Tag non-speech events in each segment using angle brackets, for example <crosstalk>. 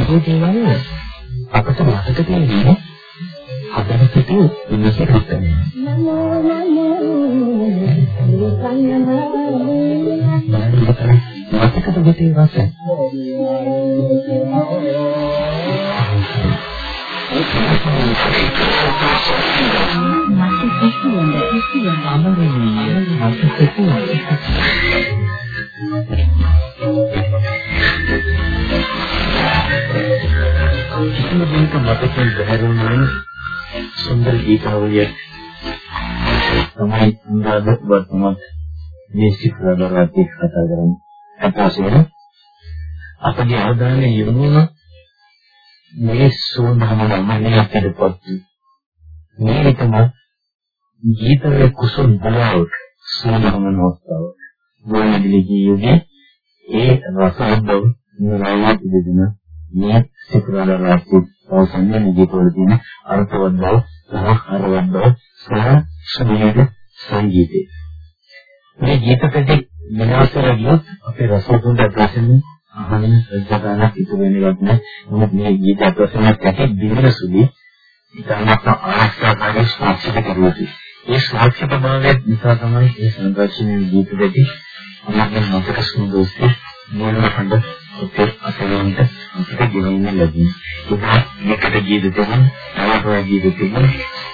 අපේ දේවල් අපිට මතක තියෙන්නේ හදවතට විශ්වාස නමෝ නමෝ මතකද ගිතේ රස මට කිසිවෙන්නේ සුන්දර ගීතාවලිය තමයි අනුරාධ වර්තමාන මේ සිකරදරාති කතා කරන්නේ. අතසෙන අපගේ අවධානය යොමු වුණ. මේ සෝනහම මන්නේ අපිටපත් මේ විතම ගීතයේ කුසුම් බලාවක් සෝනහම නෝස්තාව මොනදිලි යුගේ ඒ රසබ්බව නිරායති දෙදෙනා මේ සිකුරාදා රාත්‍රී අවසන්යේ නිදීතවල තියෙන අර්ථවත් බව සහ අරවත් බව සහ සමීද සංගීතය. මේ ගීතකදී විනාශර ගියොත් අපේ රසතුන්ට ප්‍රශ්න අහන්න සජ්ජානක් ඉතුරු වෙනවත් නැහැ. මොකද මේ ගීත ප්‍රශ්නයක් ඇති බිඳන සුදී ඉතාමත් ආස්වාදකාරී ස්වාක්ෂිත කරුවති. ඒ ස්වාක්ෂිත භාවය නිසා තමයි මේ සංഘර්ෂණයේ ගීතකදී අමතක මතක සුන්දරස්ති මොනවා හඳ අපේ අසලෙන්ට අපිට ගෙවෙන්න ලැබෙනවා. ඒක මේකට ගීත දෙන්න, තවත් ගීත දෙන්න.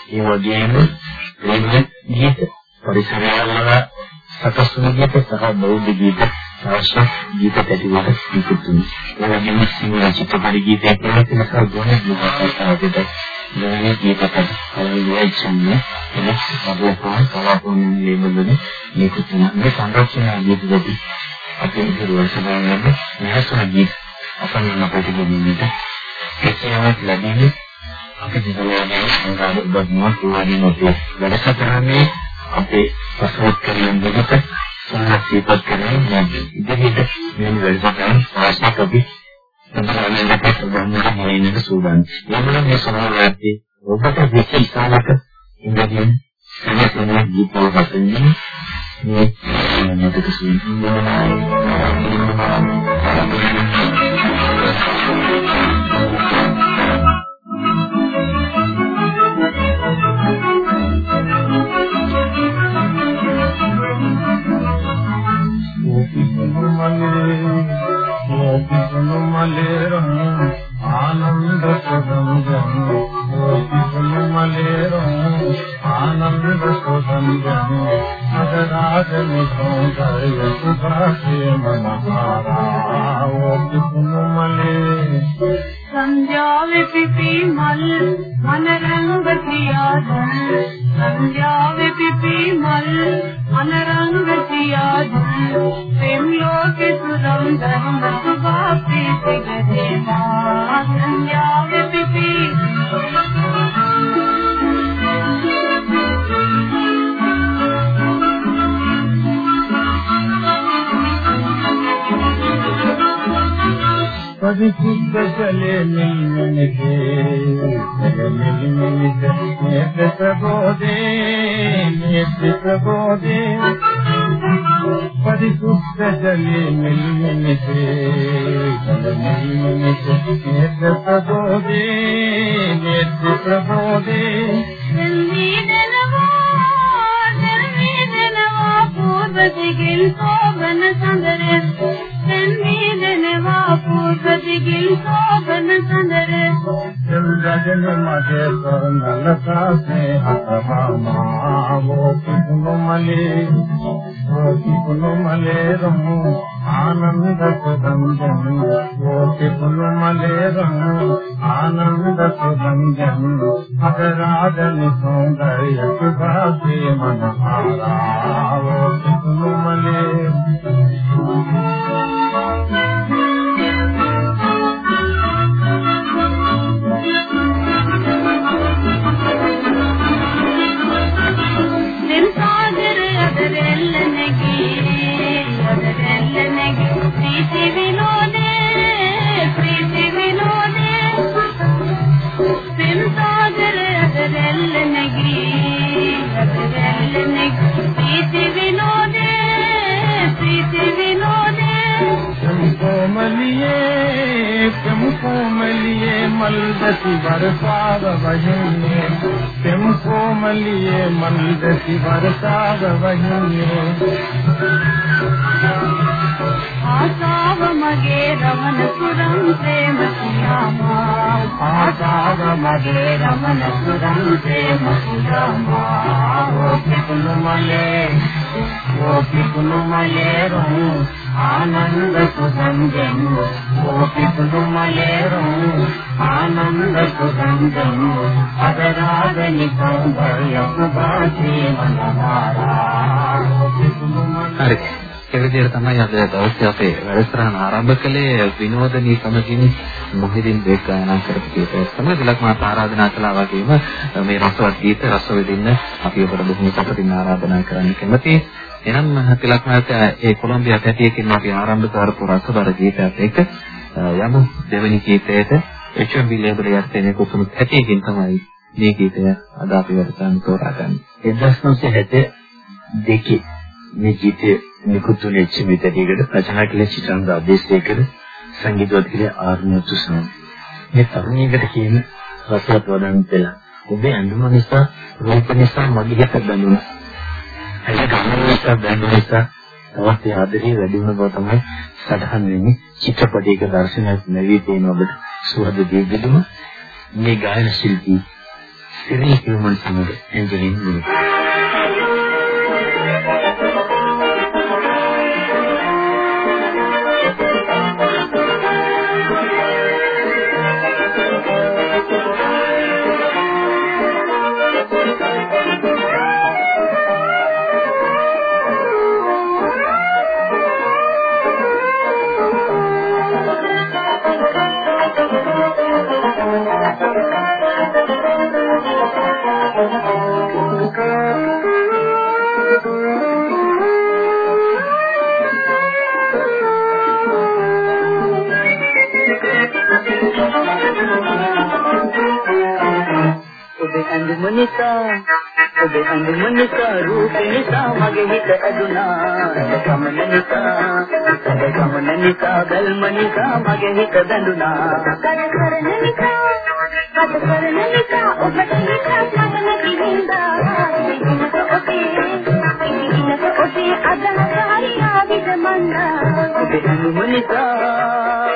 ඒ වගේම ප්‍රේම ගීත, පරිසරය වල සකස් වන ගීත සහ බෞද්ධ ගීත, අවශ්‍ය ගීත පැතිවල නිකුත්ුනි. ඒ වගේම සිංහල චිත්‍රපට ගීතයක් කියලා තියෙනවා ගොන ගීතයක් ගොන ගීතයක් කලින් ඉච්ඡන්නේ එනස් වගේ කලාපෝන් ලේබල් නිකුත්ුන. මේ සංරක්ෂණ ගීත දෙවි අපේ ඉදිරියට මෙහසුන ගීත අපන්න අපිට ගෙනියන්නට එසේවත් ලැබෙන්නේ අපි දිනවලදී සංගාම උදව්වක් පුරාදී නොතිය වැඩසටහනේ අපේ පසුවත් කරන දෙකට සම්පූර්ණ කරගෙන යන්නේ ඉදිරියට මේ වැඩසටහන වාස්තක අපි සම්පූර්ණයෙන්ම සම්බන්ධ වෙන්නට සූදානම්. යමුන මේ සමාජයේ ඔබට විශේෂාලක ඉන්දියන් සමස්තන ගීතවල හසුන්නේ මේ මතක සිත බෝධේ පරිසුක්ත ජලේ මෙලිය මෙසේ. ගලමීම මෙසේ සිත ප්‍රබෝධේ මෙත් ප්‍රබෝධේ කරනල කාසේ හතමාමා වෝපුනු මලේ වෝපුනු මලේ රමු ආනන්ද සුදංජන වෝපුනු මලේ රමු ආනන්ද සුදංජන අගරාජන සෞන්දර්ය සුභාසේ लिए तुमको मिलिए मलदसी बरसात बहेंगे तुमको मिलिए मलदसी बरसात बहेंगे आसाव मगे रमन सुरम प्रेम सियामा। आसाव मगे रमन सुरम प्रेम सियामा। ओ पिकुल मले ओ पिकुल मले रहूँ ఆనంద సుగంధము గోపికులు మలేరు. ఆనంద సుగంధము అదరాగని సౌందర్యపు భాషే మనమారా గోపికులు మలేరు ඒ විදිහට තමයි අද දවසේ අපේ වැඩසටහන ආරම්භ කළේ විනෝදනී සමගින් මොහිදින් බේක් ගායනා කරපු ගීතයක් තමයි තිලක් මාත් ආරාධනා කළා වගේම මේ රසවත් ගීත රස විඳින්න අපි ඔබට බොහොම සතුටින් ආරාධනා කරන්න කැමතියි. එනම් තිලක් මාත් ඒ කොලොම්බියා පැටියකින් අපි ආරම්භ කරපු රසබර ගීතයත් එක්ක යමු දෙවෙනි ගීතයට HMB ලේබල් එකේ තියෙන කුතුහල පැටියකින් තමයි මේ ගීතය අද අපි වැඩසටහන තෝරාගන්නේ. 1972 මේ ගීතය නිකුත් වුණේ චිමිතටියකට රචනා කළේ චිත්‍රාන්ත අධේශේකර සංගීතවත් කළේ ආර්ණ්‍ය තුසන් මේ තරුණියකට කියන රසවත් වදන් පෙළ ඔබේ ඇඳුම නිසා රූප නිසා මගේ හිත බැඳුණා ඒක ගමන නිසා බැඳුන නිසා තවත් ඒ ආදරේ වැඩි වෙන බව තමයි සටහන් වෙන්නේ. චිත්‍රපටයක දර්ශනයක් නැවී තියෙන ඔබට සුවද දීගදුම මේ ගායන ශිල්පී සිරි හිමන් සමග එන්ජලින් මුනිත් ඔබේ ඇඳුම නිසා රූප නිසා මගේ හිත ඇදුනා ගමන නිසා ගමන නිසා බැල්ම නිසා මගේ හිත බැඳුනා කර කරන නිසා අත කරන නිසා ඔබට හිතක් මම නැති හින්දා ඉන්නක ඔතේ ඉන්නක ඔතේ අදහස හරියාවිද මන්නා ඔබේ ඇඳුම නිසා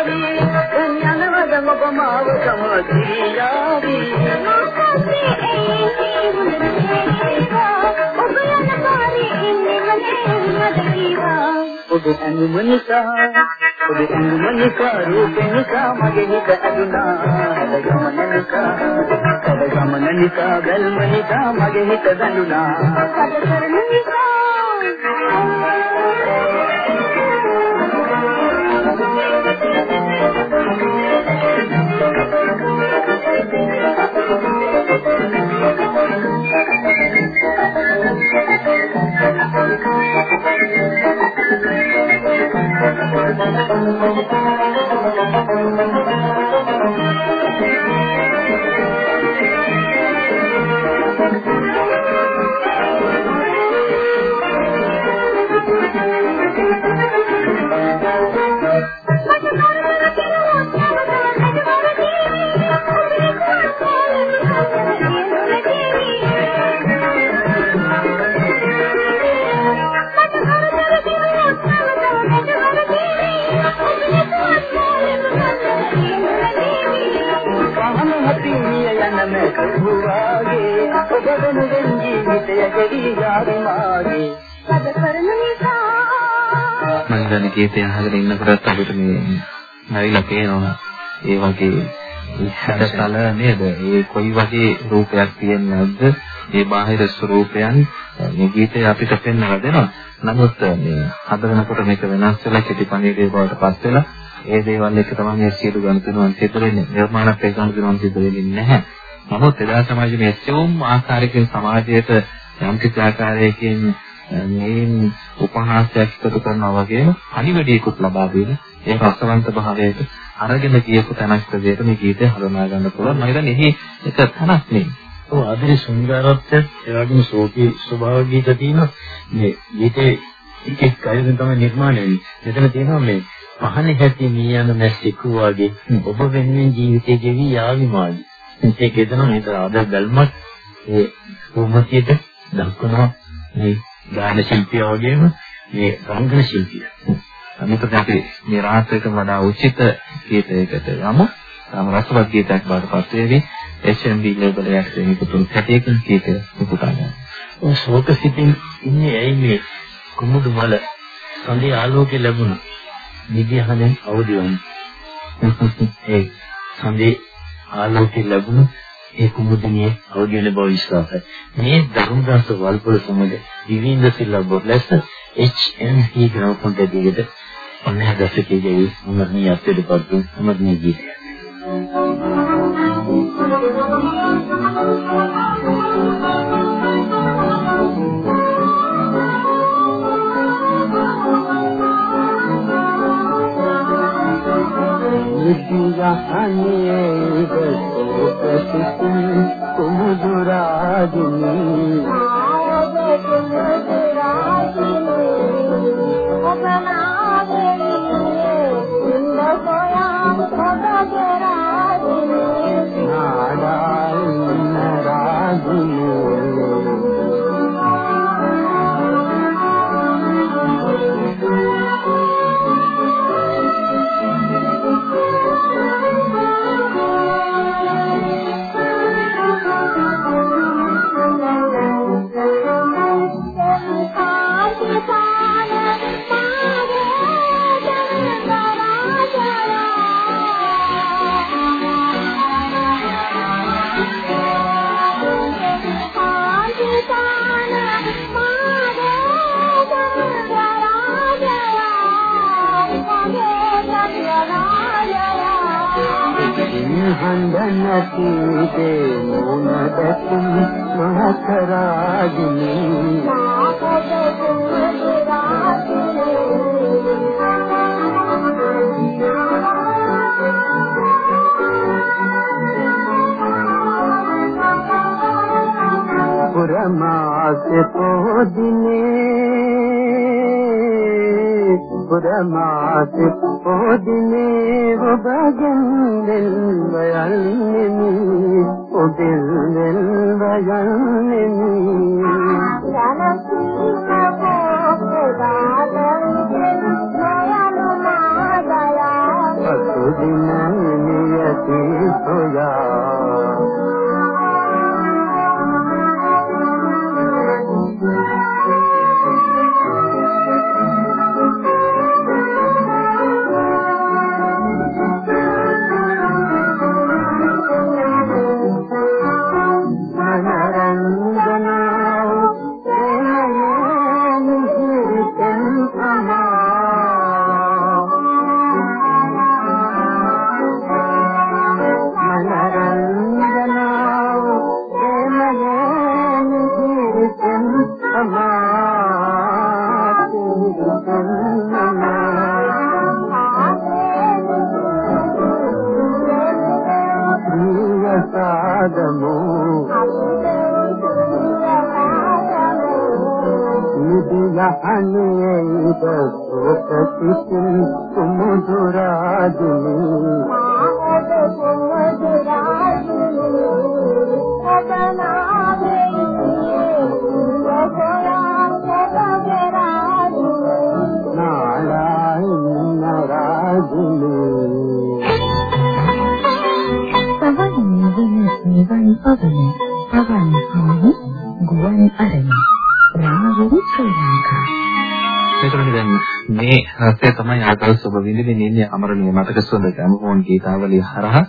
හරියාවි එන්නනවද ඔබ මාව සමාධියාවි ඔබ ඇඳුම නිසා ඔබ ඇඳුම නිසා රූප නිසා මගේ හිත ඇදුනා හද ගමන නිසා හද ගමන නිසා බැල්ම නිසා මගේ හිත බැඳුනා. පහන ජීවිතය ගෙවි යාවි මාගේ පද කරන නිසා මම හිතන්නේ ගීතය අහගෙන ඉන්නකොටත් අපිට මේ නැවිලා පේනවා ඒ වගේ හැඩතල නේද? ඒ කොයි වගේ රූපයක් තියෙන්නේ නැද්ද? මේ බාහිර ස්වરૂපයන් මේ ගීතය අපිට පෙන්වලා දෙනවා. නමුත් මේ හදනකොට මේක වෙනස් වෙලා කෙටිපණිවිඩය බවට පත් වෙලා ඒ දේවල් එක තමයි මේ සියලු ගණතුනුවන් සිද්ධ වෙන්නේ. නිර්මාණත් ඒ ගණතුනුවන් සිද්ධ වෙන්නේ නැහැ. නමුත් එදා සමාජයේ මේ සියුම් ආකාරයකින් සමාජයට යම් කිසි ආකාරයකින් මේ උපහාසයක් එකතු කරනවා වගේම අනිවැඩියකුත් ලබා දෙන ඒ රසවන්ත භාවයට අරගෙන කියපු තැනක් විදිහට මේ ගීතය හඳුනා ගන්න පුළුවන්. මම හිතන්නේ එහි එක තැනක් නේ. ඔව් ආදරේ සුන්දරත්වය ඒ වගේම ශෝකී ස්වභාව ගීත තියෙනවා. මේ ගීතේ එක එක අයුරින් තමයි නිර්මාණය වෙන්නේ. මෙතන තියෙනවා මේ පහනේ හැටි මී යන මැස්සෙකු වගේ ඔබ වෙනුවෙන් ජීවිතේ ගෙවි යාවි මාළි. ඒක එතන මේක ආදර බැල්මක් ඒ රෝමතියට දක්වනවා මේ ගාන ශිල්පියා වගේම මේ රංගන ශිල්පියා. අනිත් අපි මේ රාත්‍රියක වඩා උචිත ගීතයකට යමු. තම රසවත් ගීතයක් බාටපත් වේවි. HMB ලේබල් එකේ නිකුතුන් කැටයකින් ගීතය නිකුතා ගන්න. ඔය ශෝක සිතින් ඉන්නේ ඇයි මේ කුමුදු මල සඳේ ආලෝකය ලැබුණා. නිදිහනෙන් අවදි වුණා. <laughs> ඒ සඳේ ආලෝකය ලැබුණා ඒ කුමුදිනියේ අවදි වෙන බව විශ්වාසයි. මේ ධර්මදාස වල්පොල සමග දිවිඳ සිල්ලා බොලැස HMP ග්‍රාමපොන්ට දිගට ඔන්න දශකයේ අමරණීයත්වයට පත් වූ අමරණීය ගීතය. විද්‍යාහනේ දසෝපසිතින් පුරමාස පොදිනේ පුරමාස පොදිනේ ඔබගෙන් දෙල් වයන්නෙමි ඔබෙල් දෙල් වයන්නෙමි राज ගුවන් අරණ රාවු ශ්‍රී ලංකා මෙතන දැන් මේ මේ රසය තමයි ආකල්ප ඔබ විඳින්න ඉන්නේ අමරණීය මතක සුවඳ ග්‍රැමෆෝන් ගීතාවලිය හරහා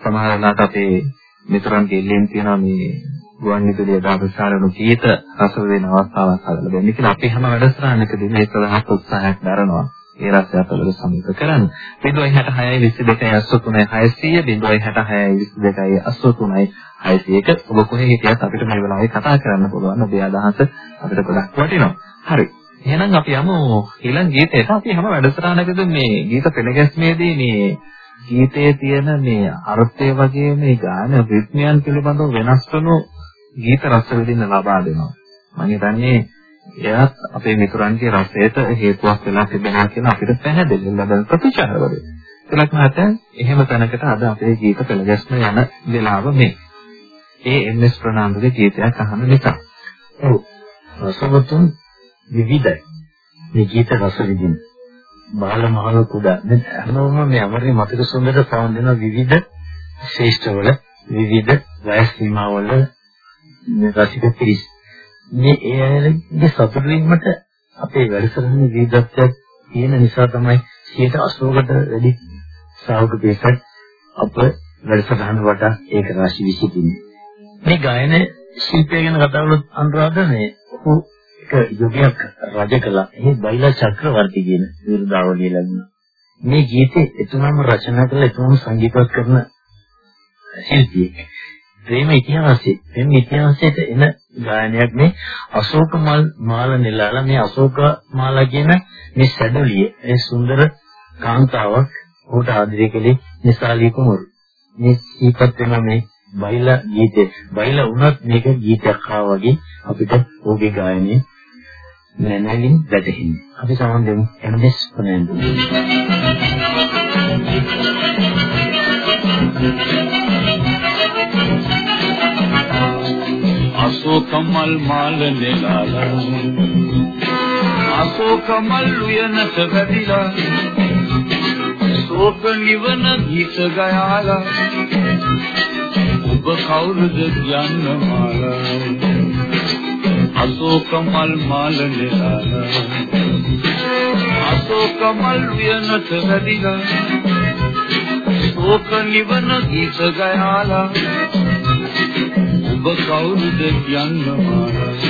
සමහර වෙලාවට අපේ මිතුරන්ගේ ඉල්ලීම් තියෙනවා මේ ගුවන් විදුලිය දාපසාරණු ගීත රස වෙන අවස්ථාවක් හදලා දෙන්න කියලා අපි හැම වැඩසටහනකදී මේ සඳහා උත්සාහයක් දරනවා. ඒ රසය අපලද සමීප කරන්න. 066 22 83 600 066 22 83 601 ඔබ කොහේ හිටියත් අපිට මේ වෙලාවේ කතා කරන්න පුළුවන්. ඔබේ අදහස අපිට ගොඩක් වටිනවා. හරි. එහෙනම් අපි යමු ඊළඟ ගීතයට. අපි හැම වැඩසටහනකදී මේ ගීත පෙළගැස්මේදී මේ ගීතයේ තියෙන මේ අර්ථය වගේ මේ ගාන රිද්මයන් පිළිබඳව වෙනස් වුණු ගීත රස විඳින්න ලබා දෙනවා. මම හිතන්නේ එයත් අපේ මිතුරන්ගේ රසයට හේතුවක් වෙලා තිබෙනවා කියන අපිට පැහැදිලි ලබන ප්‍රතිචාරවල. තිලක් මහත්තයා එහෙම තැනකට අද අපේ ගීත පෙළගැස්ම යන වෙලාව මේ. ඒ එම්.එස්. ප්‍රනාන්දුගේ ගීතයක් අහන නිසා. ඔව්. රසවතුන් විවිධයි. මේ ගීත රස විඳින්න. බාල මහල කුඩා දැන් හැමෝම මේ අමරේ මතක සුන්දර සවන් දෙන විවිධ ශ්‍රේෂ්ඨවල විවිධ වයස් සීමාවල රසික පිරිස් මේ ඒ අයගේ සතුට වීමට අපේ වැඩසටහනේ විවිධත්වයක් තියෙන නිසා තමයි 80කට වැඩි ශ්‍රාවක පිරිසක් අප වැඩසටහන වටා ඒක රාශි විසිටින්නේ මේ ගායන ශිල්පය ගැන කතා කළොත් අනුරාධනේ ඔහු එක යුගයක් රජ කළා. ඒ බයිලා චක්‍රවර්ති කියන විරුදාවලිය ලැබුණා. මේ ගීතේ එතුමාම රචනා කළ එතුමාම සංගීතවත් කරන ශිල්පියෙක්. ප්‍රේම ඉතිහාසයේ ප්‍රේම ඉතිහාසයට එන ගායනයක් මේ අශෝක මල් මාල නෙලාලා මේ අශෝක මාලා කියන මේ සැඩොලිය ඒ සුන්දර කාන්තාවක් උට ආදරය කළේ නිසාලී කුමරු. මේ සීපත් වෙන මේ බයිලා ගීතේ බයිලා වුණත් මේක ගීතයක් ආවා වගේ අපිට ඕගේ ගායනයේ නැනලින් වැටෙන්නේ. අපි සමන් දෙමු එම්එස් පොනෙන්දු. අශෝකමල් මාල නෙලාලා අශෝකමල් උයනට වැදිලා ශෝක නිවන ගීත ගයාලා ඔබ කවුරුද කියන්න මාලා අශෝක මල් මාල නෙලාලා අශෝක මල් වියනට වැඩිලා. ශෝක නිවන ගීත ගයාලා. ඔබ කවුරුද කියන්න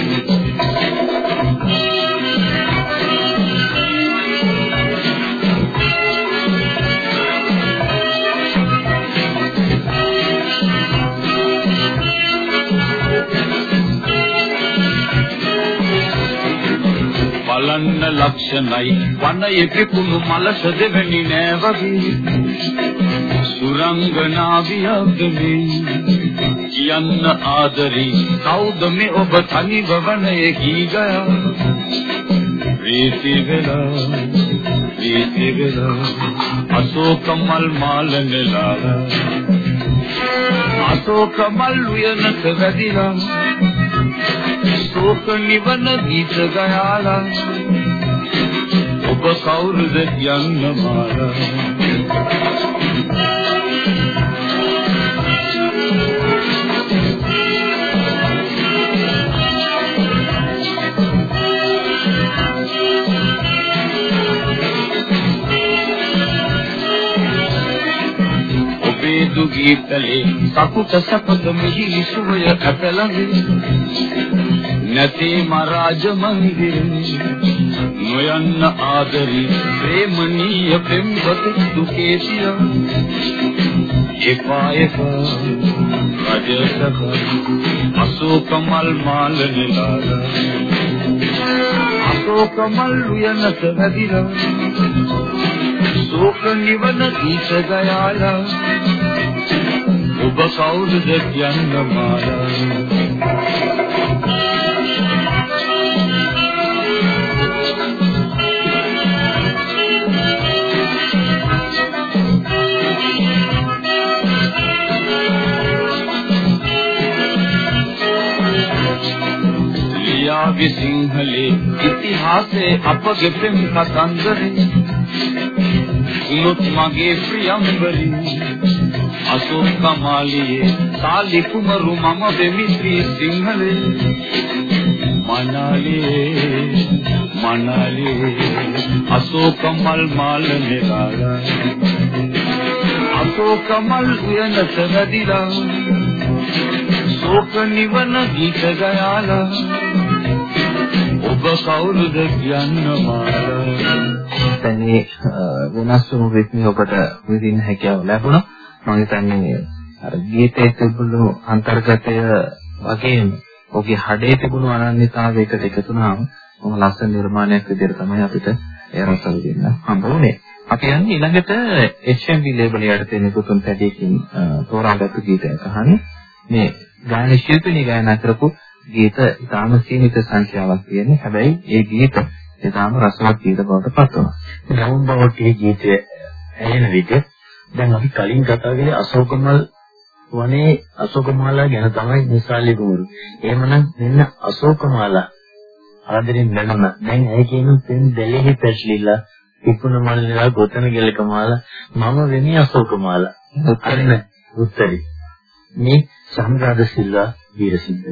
බලන්න ලක්ෂණයි. වනයේ පිපුණු මලස දෙවැනි නෑ වගේ සුරංගනාවියක්ද මේ කියන්න ආදරේ. කවුද මේ ඔබ තනිව වනයේ ගී ගයා ප්‍රීති වෙලා ප්‍රීති වෙලා. අශෝක මල් මාල නෙලා. අශෝක මල් උයනක වැදිලා. ශෝක නිවන ගීත ගයාලා. ඔබ කවුරුද යන්න මාලා ඔබේ දුගීතලේ සකුත සපත මිහිරි සුවය අපලඟේ නැති මරාජ මන්දිරේ නොයන්න ආදරි. ප්‍රේමණීය පෙම්වත දුකේ සියා. එපා එපා. රජසක. අශෝක මල් මාල නෙලාලා අශෝක මල් උයනට වැදිලා. ශෝක නිවන ගීත ගයාලා. ඔබ කවුරුද කියන්න මාලා. ලියාවි සිංහලේ ඉතිහාසයේ අපගේ පෙම් කතන්දරේ. උලොත් මගේ ප්‍රියම්බරි අශෝක කමාලියේ සාලි කුමරු මම වෙමි ශ්‍රී සිංහලේ. මනාලියේ මනලේ අශෝක මල් මාල නිරාලා අශෝක මල් උයනට වැඩිලා ශෝක නිවන ගීත ගයාලා. ඔබ කවුරුද කියන්න මාලා දැන් මේ වෙනස් වූ රිද්මය ඔබට විඳින්න හැකියාව ලැබුණා. මම හිතන්නේ අර ගීතයේ තිබුණු අන්තර්ගතය වගේම ඔහුගේ හඩේ තිබුණු අනන්‍යතාවයකට එකතු වුණාම මොන ලස්සන නිර්මාණයක් විදිහට තමයි අපිට ඒ රස විඳින්න හම්බ වුනේ. අපි යන්නේ ඊළඟට HMV ලේබල් යටතේ නිකුත්ුන් පැඩියකින් තෝරාගත්තු ගීතයක් අහන්නේ. මේ ගායන ශිල්පිනී ගායනා කරපු ගීත ඉතාම සීමිත සංඛ්‍යාවක් තියෙන්නේ. හැබැයි ඒ ගීත ඉතාම රසවත් ගීත බවට පත් වෙනවා. නවම් බවට මේ ගීතය ඇහෙන විට දැන් අපි කලින් කතා කළේ අශෝකමල් වනේ අශෝකමාලා ගැන තමයි නිසාලි ගුරු. එහෙමනම් මෙන්න අශෝකමාලා ආදරෙන් බැලුණ දැන් ඇයි කියන තෙන් දෙලෙහි පැටලිලා ඉක්ුණ මල්ලිලා ගොතන ගෙලකමාලා මම වෙමි අශෝකමාලා. අන්න උත්තරي. මේ සම්රාධ සිල්වා වීරසිංහ.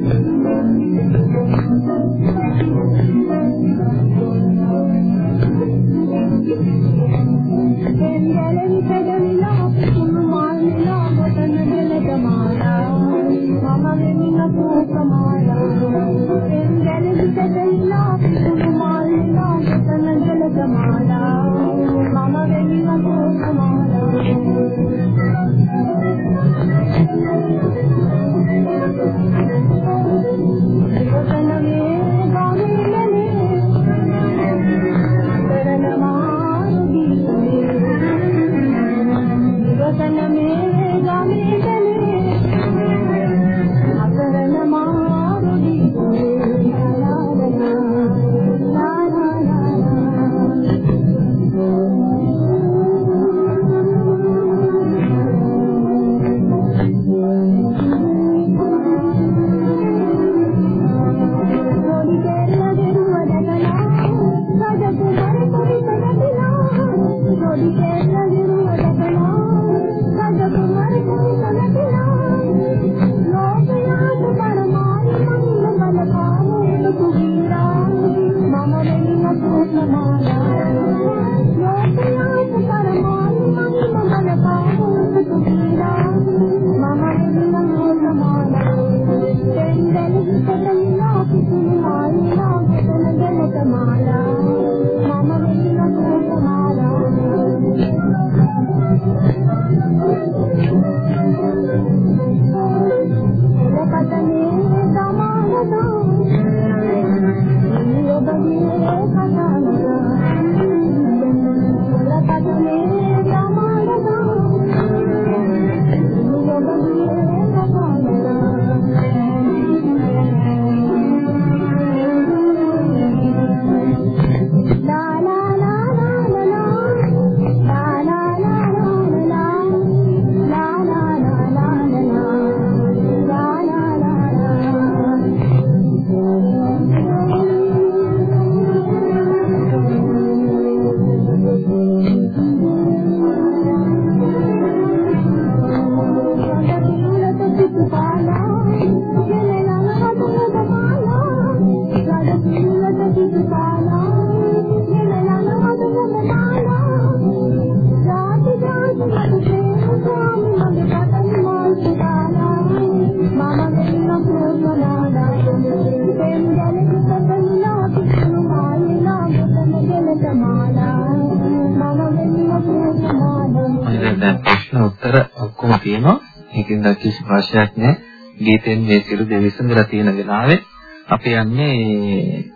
තියෙනවා. ඒකෙන් කිසි ප්‍රශ්නයක් නැහැ. ගීතෙන් මේ සිරු දෙවිසඳලා තියෙන වෙලාවේ අපි යන්නේ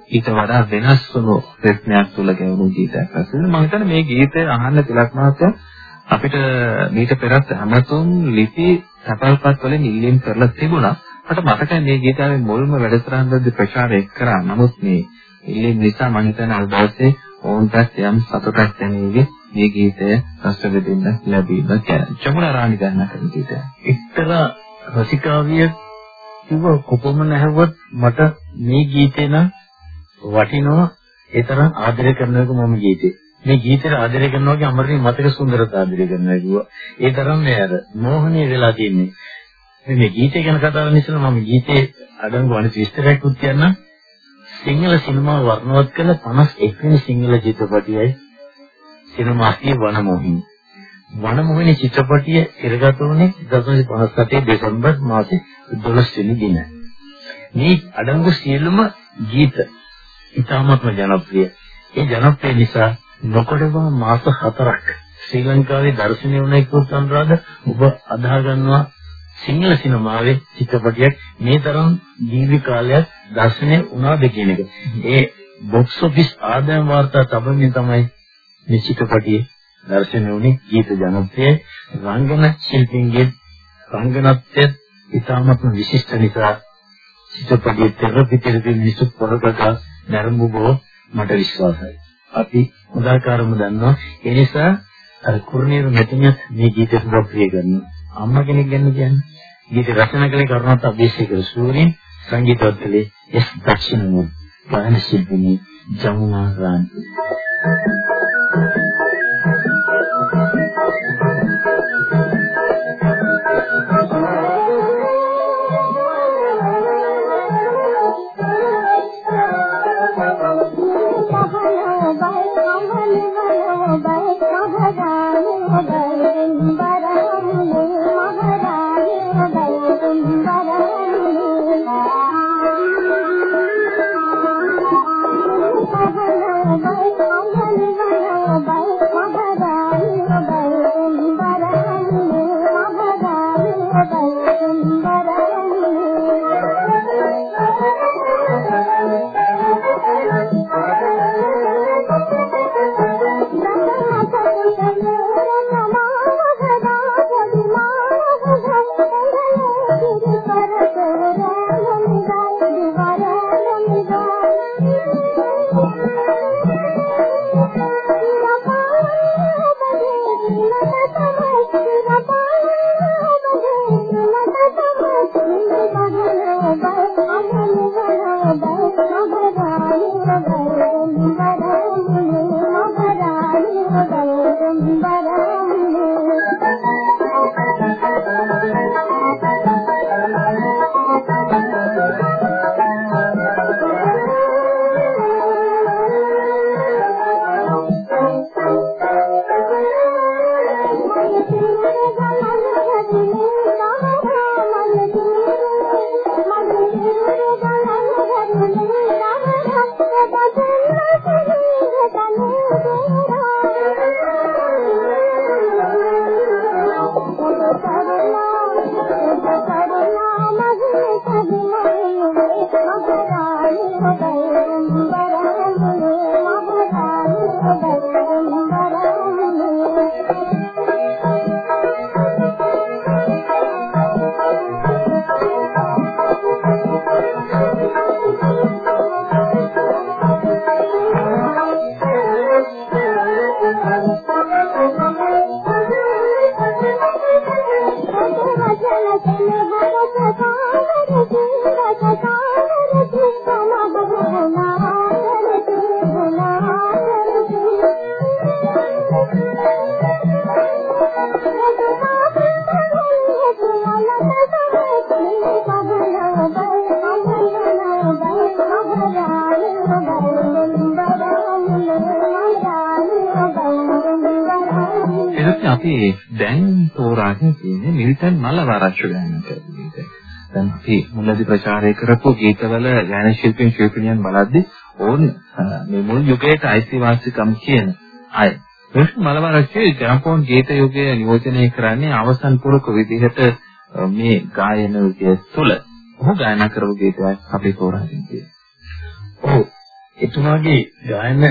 ඊට වඩා වෙනස් වුණු ප්‍රශ්නයක් තුල ගැවුණු ගීතයක් අසන්න. මම හිතන්නේ මේ ගීතය අහන්න තිලක් මහත්තයා අපිට මීට පෙරත් හැමතුම් ලිපි සපල්පත් වලින් ඉල්ලීම් කරලා තිබුණා. මට මතකයි මේ ගීතාවේ මුල්ම වැඩසටහනදී ප්‍රචාරය කරා. නමුත් මේ ඉල්ලීම් නිසා මම හිතන්නේ අද දවසේ ඕන්ටත් යම් සතුටක් දැනෙවි. මේ ගීතය රස විඳින්න ලැබීම ගැන. චමුණ රාණි ගන්න කරන ගීතය. එක්තරා රසිකාවිය කිව්ව කොපමණ ඇහුවත් මට මේ ගීතේ නම් වටිනවා ඒ තරම් ආදරය කරනක මම ගීතේ. මේ ගීතේ ආදරය කරනවා වගේ අමරණීය මතක සුන්දරත ආදරය කරනවා කිව්වා. ඒ තරම් මේ අර මෝහණීය වෙලා තින්නේ. මේ ගීතය ගැන කතා කරන ඉස්සෙල්ලා මම ගීතේ අඩංගු අනිත් විස්තරයක් උත් කියන්නම්. සිංහල සිනමාව වර්ණවත් කළ 51 වෙනි සිංහල චිත්‍රපටයයි සිනමාස්තිය වනමෝහිනී. වනමෝහිනී චිත්‍රපටය ඉරගත වුණේ 1957 දෙසැම්බර් මාසේ 12 වෙනි දින. මේ අඩංගු සියලුම ගීත ඉතාමත්ම ජනප්‍රිය. ඒ ජනප්‍රිය නිසා නොකඩවා මාස 4ක් ශ්‍රී ලංකාවේ දර්ශනය වුණ එක්කත් අනුරාධ ඔබ අදා ගන්නවා සිංහල සිනමාවේ චිත්‍රපටයක් මේ තරම් දීර්ඝ කාලයක් දර්ශනය වුණාද කියන එක. ඒ බොක්ස් ඔෆිස් ආදායම් වාර්තා තබමින් තමයි මේ චිත්‍රපටියේ දර්ශනය වුණේ ගීත ජනප්‍රිය රංගන ශිල්පීන්ගේ රංගනත්වය ඉතාමත්ම විශිෂ්ට නිසා චිත්‍රපටයේ තෙර පිටිරදී මිනිස්සු පොරකට නැරඹු බව මට විශ්වාසයි. අපි උදාකාරම දන්නවා. ඒ නිසා අර කුරුණේරු මෙතනියත් මේ ගීතය සුබ ප්‍රිය කරනවා. අම්මා කෙනෙක් ගැන කියන්නේ. ගීත රචනා කළේ කරුණාත් අභිෂේක සූරින් සංගීතවත් කළේ එස් දක්ෂිණමූර්ති. ගායන ශිල්පිනී ජමුනා රාණි. අපි තියෙන්නේ මිල්ටන් මල්ලවආරච්චි ගායනට විදිහට. දැන් අපි මුලදී ප්‍රචාරය කරපු ගීතවල ගායන ශිල්පීන් ශිල්පිනියන් බලද්දී ඕන් මේ මුල් යුගයට අයිතිවාසිකම් කියන අය. මිල්ටන් මල්ලවආරච්චි ජනපෝන් ගීත යුගය නියෝජනය කරන්නේ අවසන් පුරක විදිහට මේ ගායන යුගය තුළ. ඔහු ගායනා කරපු ගීතයක් අපි තෝරාගෙන තියෙනවා. ඔව්. එතුමාගේ ගායන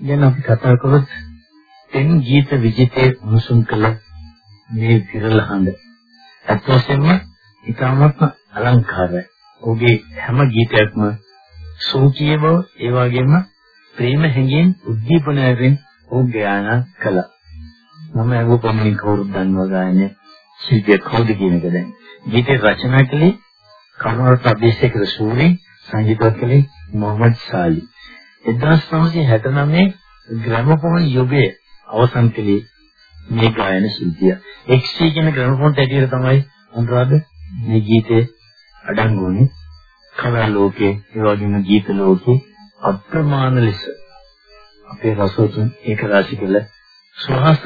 ගැන අපි කතා කරොත් තෙන් ගීත විජිතේ උණුසුම් කළ මේ විරල හඬ ඇත්ත වශයෙන්ම ඊටමත් අලංකාරයි. ඔහුගේ හැම ගීතයක්ම සෝකීය බව ඒ වගේම ප්‍රේම හැඟීම් උද්දීපනයෙන් ඔහු ගායනා කළා. මම අහුව පමණින් කවුරුත් දන්නවා ගායනය ශිල්පියෙක් කවුද කියන එක දැන්. ගීතේ රචනා කළේ කරුණාරත් අභිෂේක සූරි සංගීතවත් කළේ මොහමඩ් සාලි. 1969 ග්‍රැමෆෝන් යුගයේ අවසන් කළේ මේ ගායන ශිල්පිය. XC කියන ග්‍රැමෆෝන් ඇටියට තමයි අනුරාධ මේ ගීතේ අඩංගු වුණේ. කලා ලෝකේ ඒ වගේම ගීත ලෝකේ අප්‍රමාණ ලෙස අපේ රසෝතුන් ඒක රාශි කළ සුහස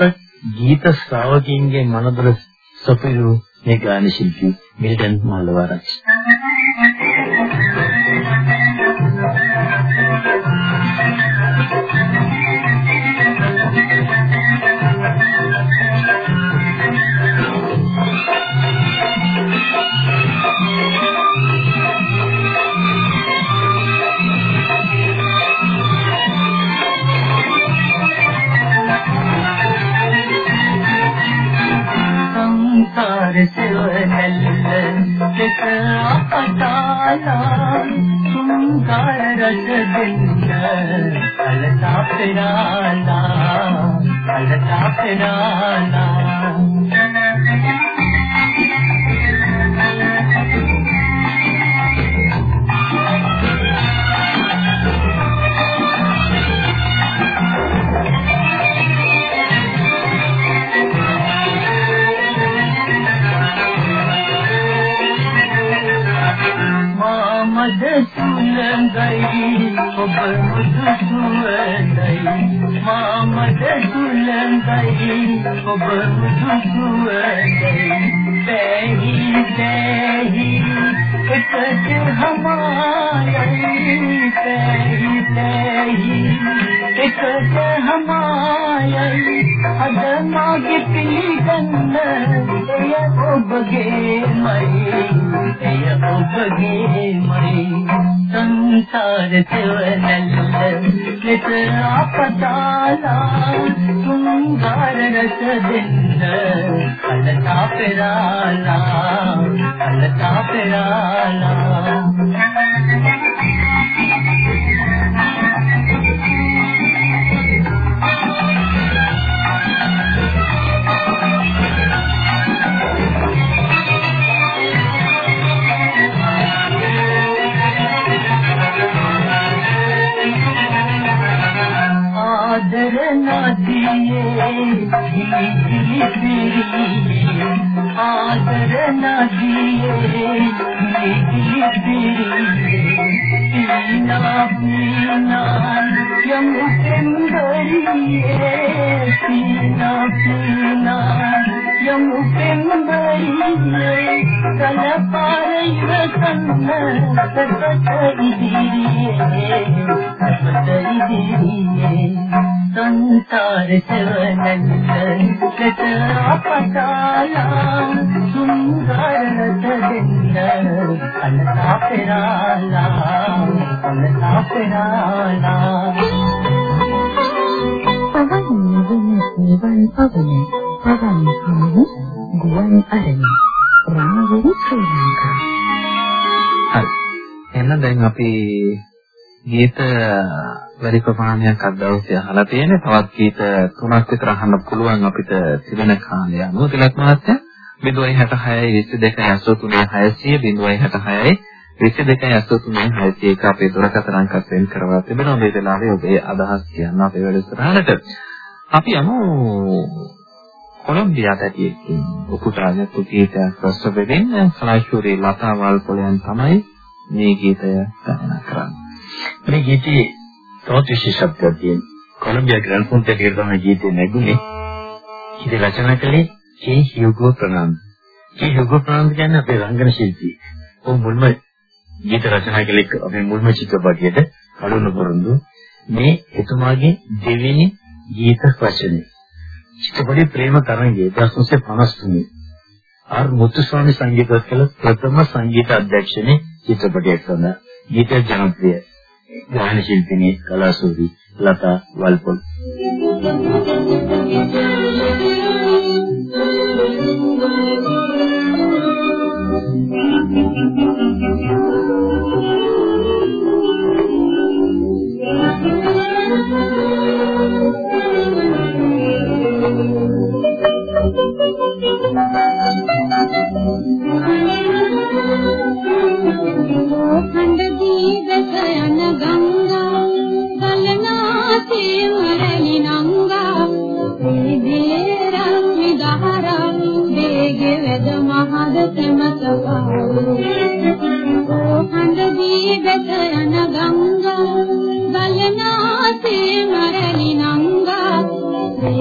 ගීත ශ්‍රාවකීන්ගේ මනදර සපිරු මේ ගාන ශිල්පී මිල්ටන් මල්ලවරච්චි සුන්දර රස දෙන්න කලතා පෙරාලා කලතා පෙරාලා මාමද සුලංගයි ඔබ මුදු සුවඳයි මාමද සුලංගයි ඔබ මුදු සුවඳයි බැහි බැහි එකට හමායයි. බැහි බැහි එකට හමායයි අද මාගේ පිළිගන්න එය ඔබගේමයි එය ඔබගේමයි සංසාර සෙවණැල්ල ලෙස අපතාලා තුන්ගාර රස දෙන්න කලතා පෙරාලා කලතා පෙරාලා ආදර නදියේ ගිලි ගිලි පිරියේ ආදර නදියේ ගිලි ගිලි පිරියේ පීනා පීනා යමු පෙම්බරියේ පීනා පීනා යමු පෙම්බරියේ කලපාරයිව කන්න සතත ඉදිරියේ සතත ඉදිරියේ සංසාර සෙවණල්ල සත අපතාලා සුන්දර දෙන්න අනතා පෙරාලා අනතා පෙරාලා පවන් නිවන නිවන් පවන පවන් හමු ගුවන් අරණ රාවු ශ්‍රී ලංකා. හරි. එහෙනම් දැන් අපි ගීත වැඩි ප්‍රමාණයක් අද දවසේ අහලා තියෙන තවත් ගීත තුනක් විතර අහන්න පුළුවන් අපිට තිබෙන කාලය අනුව. තිලක් මහත්තයා 066 22 83 600 066 22 83 601 අපේ දුරකථන අංකත් වෙන් කරවා තිබෙනවා. මේ වෙලාවේ ඔබේ අදහස් කියන්න අපේ වැඩසටහනට අපි යමු කොලොම්බියා පැටියෙක්ගෙන්. උපුටාගත්තු ගීතයක් රස වෙදින්න කලාශූරී ලතා වල්පොලයන් තමයි මේ ගීතය ගායනා කරන්නේ. මේ ගීතයේ තවත් විශේෂත්වයක් තියෙනවා. කොලොම්බියා ග්‍රෑන්ඩ් ෆොන්ට් එකේ තමයි ගීතේ නැගුණේ. ඊට රචනා කළේ කේ හියුගෝ ප්‍රනාන්දු. කේ හියුගෝ ප්‍රනාන්දු කියන්නේ අපේ රංගන ශිල්පී. ਉਹ මුල්ම ගීත රචනා කළේ අපේ මුල්ම චිත්‍රපටයේද කලුණු පොරොන්දු. මේ එතුමාගේ දෙවෙනි ගීත රචනය. චිත්‍රපටයේ ප්‍රේම තරංගය 1953. ආර් මුතුස්වාමි සංගීතවත් කළ ප්‍රථම සංගීත අධ්‍යක්ෂණේ චිත්‍රපටයක් සඳහා ගීත ජනප්‍රිය ගායන ශිල්පිනී කලාසූරි ලතා වල්පොල්. හඬ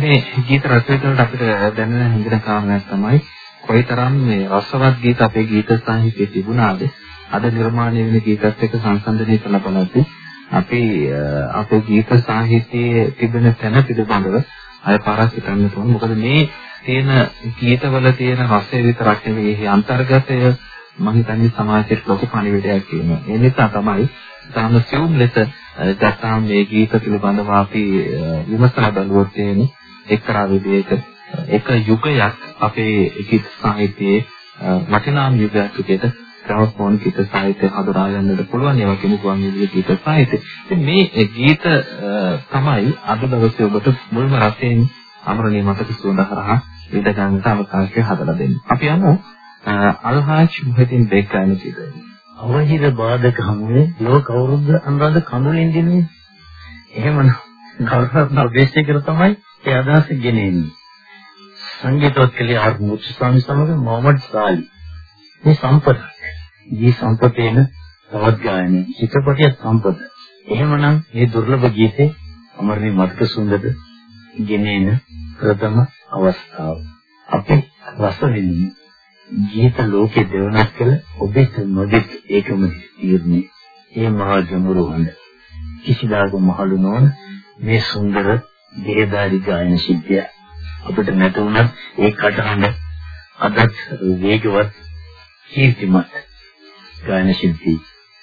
මේ ගීත රසවිඳිනකොට අපිට දැනෙන හිඳින කාරණයක් තමයි කොයිතරම් මේ රසවත් ගීත අපේ ගීත සාහිත්‍යයේ තිබුණාද අද නිර්මාණය වෙන ගීතත් එක්ක සංසන්දනය කරලා බලද්දී අපි අ, අපේ ගීත සාහිත්‍යයේ තිබෙන තැන පිළිබඳව අය පාරක් හිතන්න ඕන. මොකද මේ තියෙන ගීතවල තියෙන රසය විතරක් නෙවෙයි ඒ අන්තර්ගතය මම හිතන්නේ සමාජයට ලොකු පණිවිඩයක් කියනවා. ඒ නිසා තමයි තාම සියුම් ලෙස ගත්තාම මේ ගීත පිළිබඳව අපි අ, විමසලා බලුවොත් එන්නේ එක්තරා විදිහක එක යුගයක් අපේ ගීත සාහිත්‍යයේ අ, වටිනාම යුගයක් විදිහට ග්‍රැමෆෝන් ගීත සාහිත්‍ය හඳුනා ගන්නට පුළුවන් ඒ වගේම ගුවන් විදුලි ගීත සාහිත්‍ය. ඉතින් මේ ගීත අ, තමයි අද දවසේ ඔබට මුල්ම රසයෙන් අමරණීය මතක සුවඳ හරහා විඳ ගන්නට අවකාශය හදලා දෙන්නේ. අපි යමු අ, අල්හාජ් මුහිදින් බේග් ගායන ගීතය. අවහිර බාධක හමුවේ ලෝක අවුරුද්ද අනුරාධ කඳුලින් දිනේ. එහෙමනම් කවුරුත් නිර්දේශය කර තමයි ඒ අදහස ගෙනෙන්නේ. සංගීතවත් කලේ ආර් මුච් ස්වාමී සමග මොහමඩ් සාලි. මේ සම්පත. මේ සම්පතේන තවත් ගායනය. චිත්‍රපටිය සම්පත. එහෙමනම් මේ දුර්ලභ ගීතේ අමරණීය මතක සුන්දර ගෙනෙන ප්‍රථම අවස්ථාව. අපි රස විඳින්නේ ගීත ලෝකේ දෙවනක් කළ ඔබට නොදෙක් ඒකම තීරණේ ඒ මහා ජමුරු හඬ කිසිදාක මහලු නොවන මේ සුන්දර දේහදාරි ගායන ශිල්පිය අපිට නැතුණත් ඒ කටහඬ අදත් වේගවත් කීර්තිමත් ගායන ශිල්පී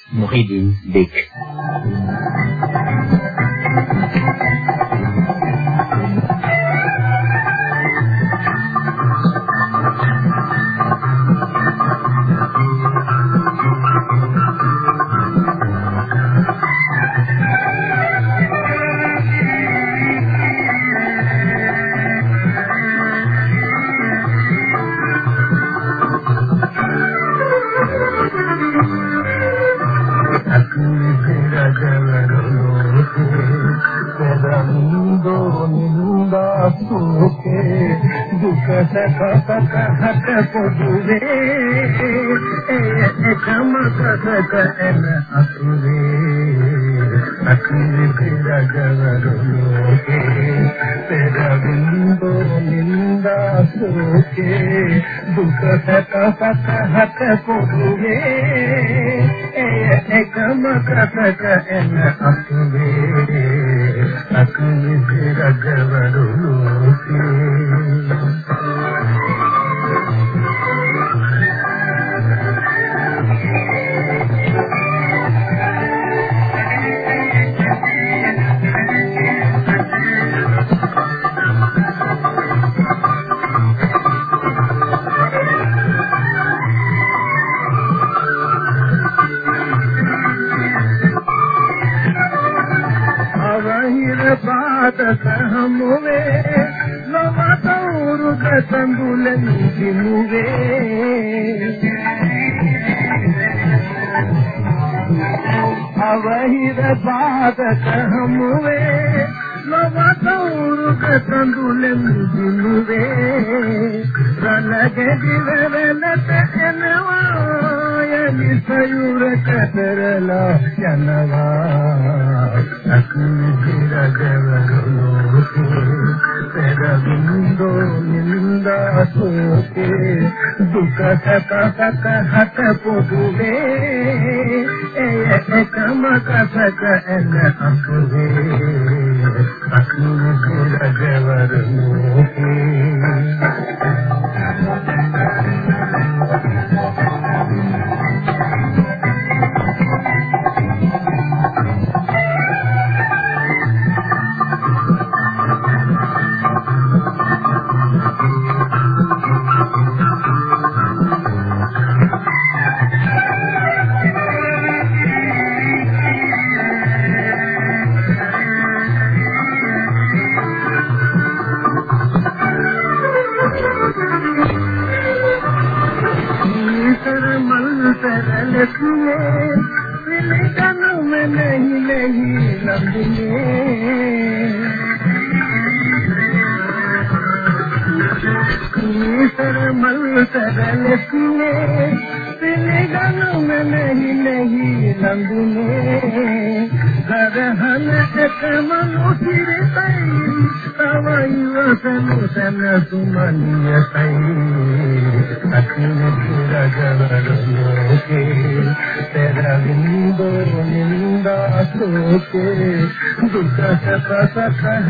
මොහිදින් බෙක් දුක සැප සැප පොදුවේ. එකම කසක එන අපුවේ දුක සැප සැප හත පොදුවේ එය එකම කසක එන අකුරේ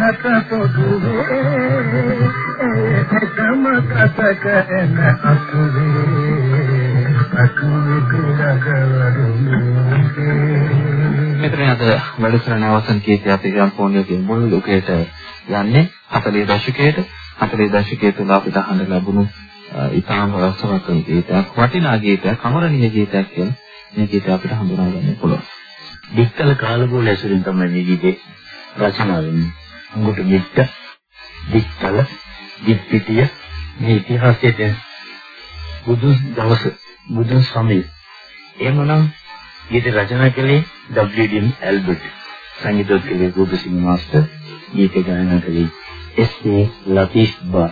මත පොදුවේ සතම කතක එන අතුවේ අකුවේ කුලකවරුන්ගේ මෙතන අද වැඩසටහන අවසන් කීදී අපි සම්පූර්ණයේ මුල් ලෝකයට යන්නේ 40 දශකයට 40 දශකයේ තුල අපිට අහන්න ලැබුණු ඉතාම රසවත් ගීතයක් වටිනා ගීතයක් අමරණීය ගීතයක් කියන මේ ගීතය අපිට හඳුනා ගන්න පුළුවන්. දික්කල කාලගුණ ඇසුරින් තමයි මේ ගීතේ රචනා වෙන්නේ. අඟුට මිට්ට දික්කල දිප්පිටිය මේ ඉතිහාසයේ බුදු දවස බුදු සමය එහෙමනම් ගීත රචනා කළේ W.D. ඇල්බර්ට් සංගීතවත් කළේ ගෝපසිංහ මාස්ටර් ගීත ගායනා කළේ එස්.ඒ. ලතීෆ් බා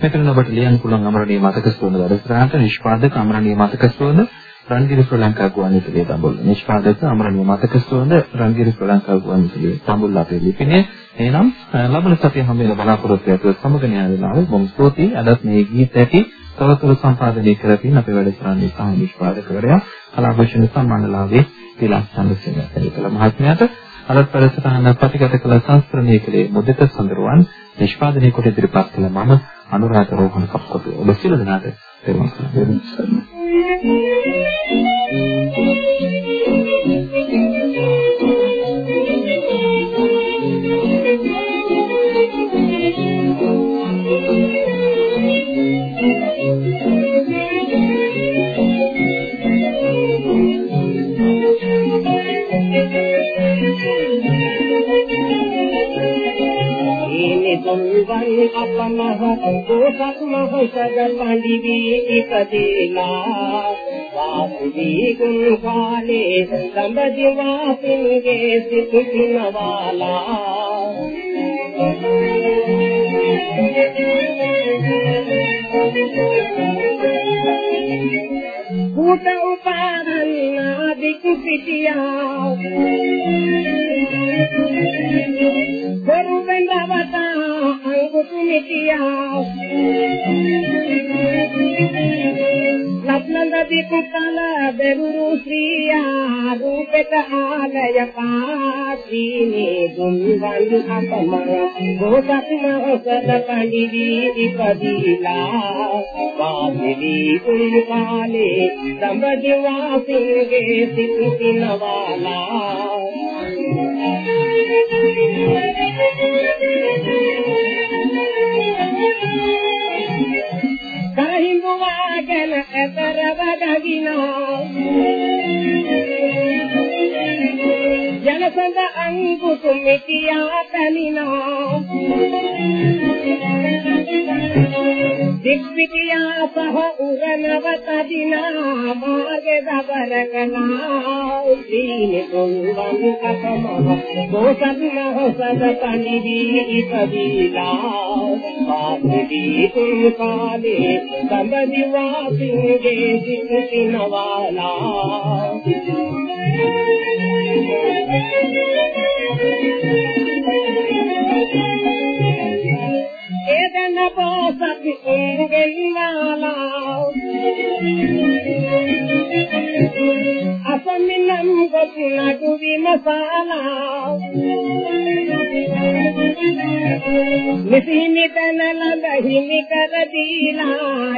මෙතන ඔබට ලියන්න පුළුවන් අමරණීය මතක ස්තෝන වැඩසටහනට නිෂ්පාදක අමරණීය මතක ස්තෝන රන්ගිරි ශ්‍රී ලංකා ගුවන්විදුලිය තඹුල්ල නිෂ්පාදක අමරණීය මතක ස්තෝන රන්ගිරි ශ්‍රී ලංකා ගුවන්විදුලිය තඹුල්ල අපේ ලිපිනේ එහෙනම් ලබන සතිය හැම වෙලාවෙම බලාපොරොත්තු වෙන සමග න්යාය වෙලාවේ බොහොම ස්තුතියි. අදත් මේ ගීත ඇති තවතුරු සම්පාදනය කරමින් අපේ වැඩසටහනේ සහ නිෂ්පාදකවරයා කලාභූෂණ සම්මානලාභී තිලක් චන්ද්‍රසේන සරිකල මහත්මයාට. අලත් වැඩසටහන ප්‍රතිගත කළ සංස්කරණය කළේ මුදිත සඳරුවන්. නිෂ්පාදනය කොට ඉදිරිපත් කළ මම අනුරාධ රෝහණ කප්පතු ඔබ සියලු දෙනාට පෙරවන් කරනවා දුල්වන් අපමහ දෝසක් මහ සද පඬිවි ඉපදේලා වාසුදී ගුණ කාලේ සම්බදිවා පින්ගේ සිත දිනවාලා භූත උපාදන්නා දිකු පිටියා ගරු වෙන්දවතා අංගුතු මිටියා ලක්නන්ද දිකුතල බෙරුරු ශ්‍රියා රූපක ආලය පාතිනේ දුන්වන් අපම ගෝසත් මහසල පඬිවි ඉපදීලා වාසිවි කුල් කාලේ සම්බදිවා සිංගේ සිටිනවාලා කහිඹුවාගෙන ඇතරව ගගිනා ජනසඳ පුතු මිටියා පැමිණා. දික්විතියා සහ උරනව තදිනා මාගේ දබරකනා උදීනි තුන්වන් කපම දෝසත් මහසද පණිවි ඉපදීලා. පාපදී තුන් කාලේ සම්බදි වාසින්ගේ සිත लंगा मित न पीला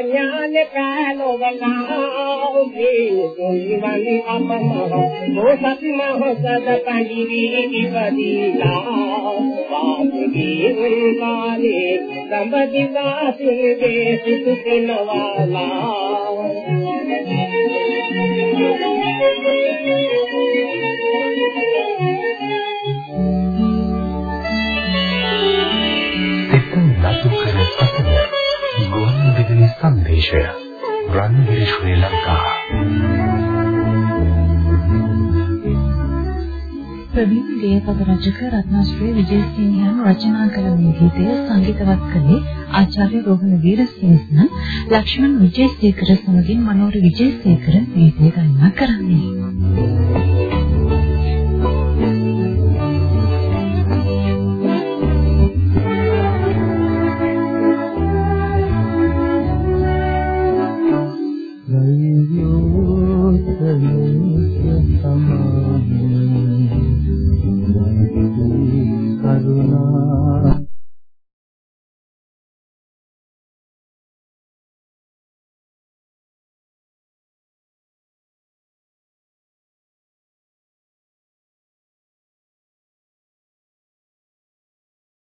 ज्ञान पालो वञा ಗೋಲ್ಮನಿ ಅಮಮ ಮೋಸತಿ ಮಹಸದ ಕಣಿವಿ ಇವದೀಲ ವಾಸುಗಿ ಉಲ್ಮಾನೆ ಸಂಬದಿ ವಾಸಿಗೆ ಸುತಿನವಾಲ සිත නතු කර සසන ගුවන් විදුලි සංදේශය රන්ගිරි ශ්‍රී ලංකා ප්‍රවීණ දේපද රචක රත්නශ්‍රී විජේසිංහන් රචනා කළ මේ ගීතය සංගීතවත් කළේ ආචාර්ය රෝහණ වීරසිංහන් ලක්ෂ්මන් විජේසේකර සමගින් මනෝර විජේසේකර ගීතය ගායනා කරන්නේ.